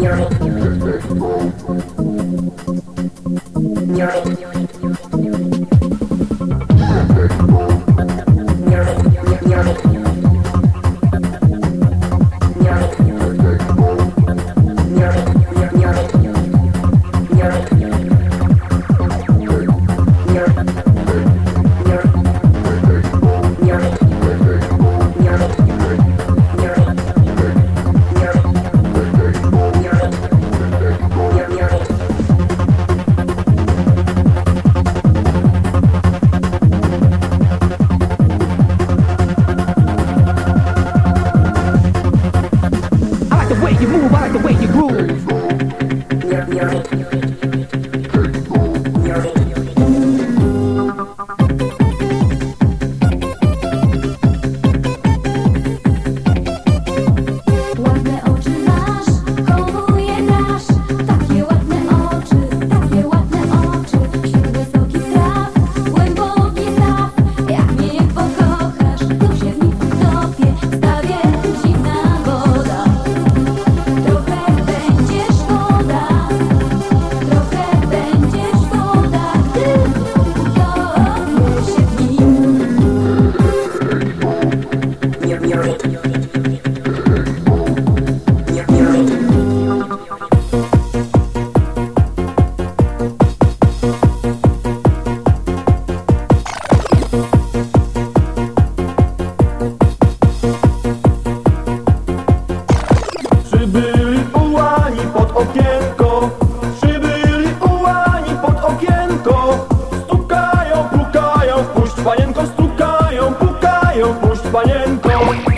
Jest eu posto panienką